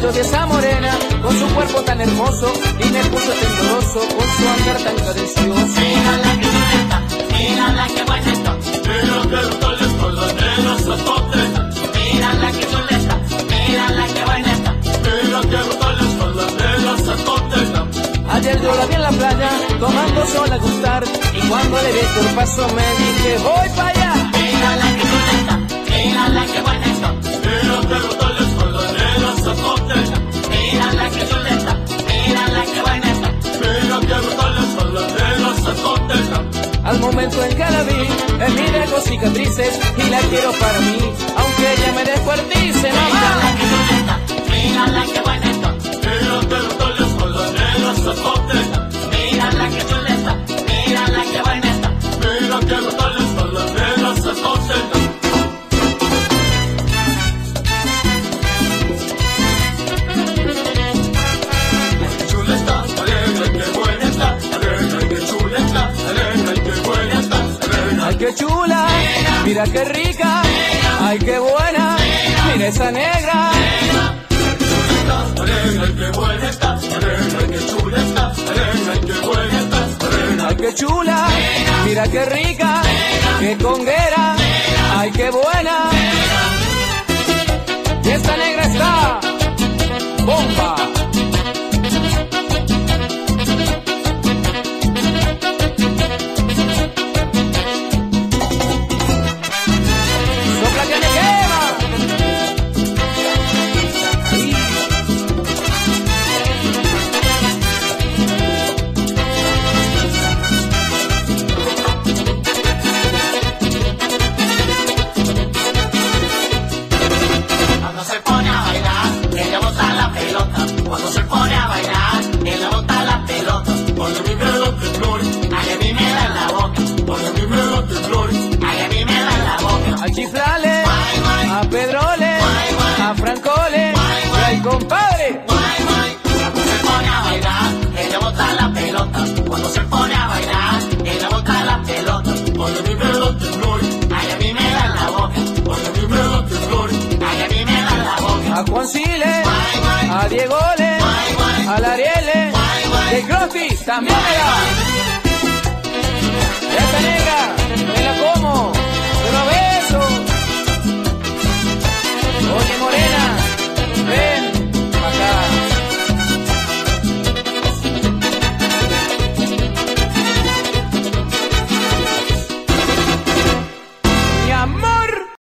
de esa morena, con su cuerpo tan hermoso y me puso tembloroso con su andar tan cadencioso. Mírala que chuleta, mírala que buena está. Mira que brutal está la nena sacoteta. Mírala que chuleta, mírala que buena está. Mira que brutal está la nena sacoteta. Ayer yo la vi en la playa, tomando sol a gustar, y cuando le vi el paso me dije, voy para Al momento en que la vi, en mí dejó cicatrices y la quiero para mí, aunque ella me descuartice, Mírala mamá. que mírala que está. Mira que sacoteta. Mírala que chuleta, mírala que está. Mira que brutal está la nena qué chula, mira qué rica, ay, qué buena, mira esa negra. Alegre, qué chula. Ay, qué chula, mira qué rica, qué conguera, compadre. Guay, guay. Cuando se pone a bailar, ella bota la pelota. Cuando se pone a bailar, ella bota la pelota. Ay, a mí me da temblor, Ay, a mí me da la boca. ay, a mí me da temblor. Ay, a mí me da la boca. A Juan Sile, Guay, guay. a Guay, guay. a la Ariele, Guay, guay. y el Crosby también me da.